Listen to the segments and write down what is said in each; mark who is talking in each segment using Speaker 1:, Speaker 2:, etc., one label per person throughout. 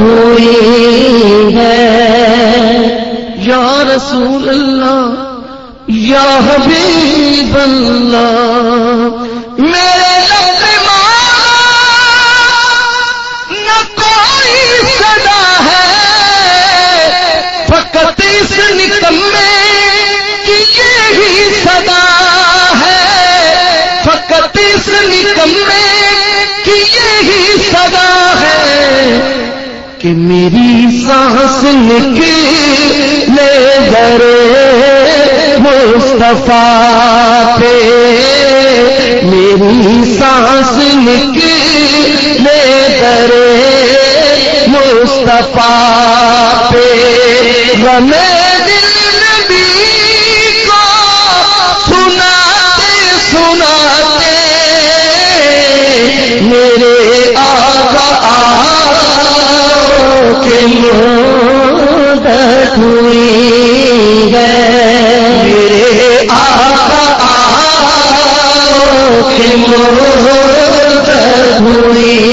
Speaker 1: ہوئی ہے۔ یا رسول اللہ، یا حبیب اللہ، میرے نہ کوئی صدا ہے۔ فقط اس نکمے کی یہی صدا ہے۔ فقط اس نکمے کہ میری سانس نکلے درے مصطفیٰ پہ۔ میری سانس نکلے درے مصطفیٰ پہ۔ غمے ہوئی ہے میرے آقا ہوئی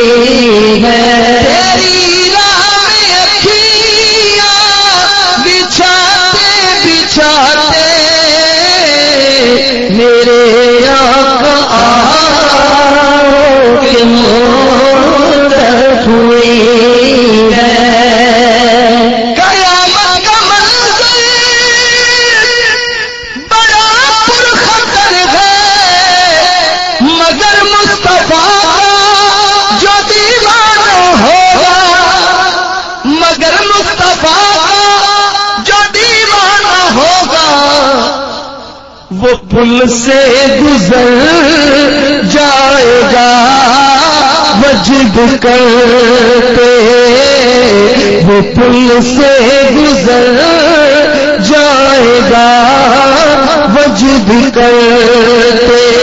Speaker 1: وہ پل سے گزر جائے گا وجد کرتے وہ پل سے گزر جائے گا وجد کرتے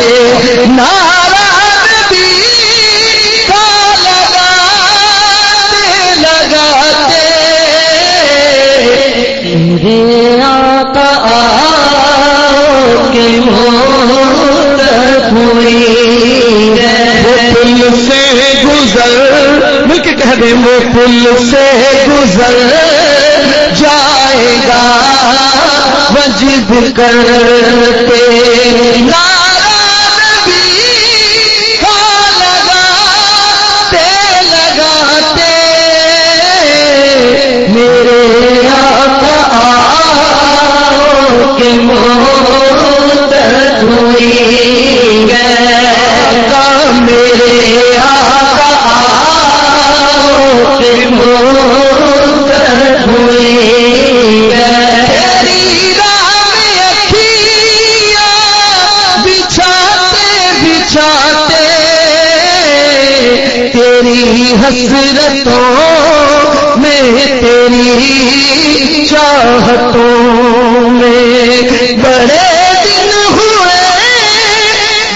Speaker 1: کے کہہ دیں وہ پل سے گزر جائے گا وجد کرتے نارا حسرتوں میں تیری چاہتوں میں بڑے دن ہوئے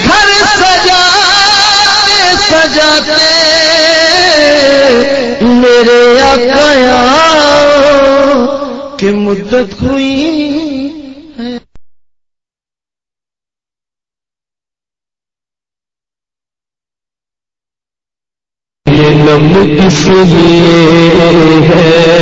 Speaker 1: گھر سجاتے سجاتے میرے آقا کہ مدت ہوئی یہ اس لیے ہے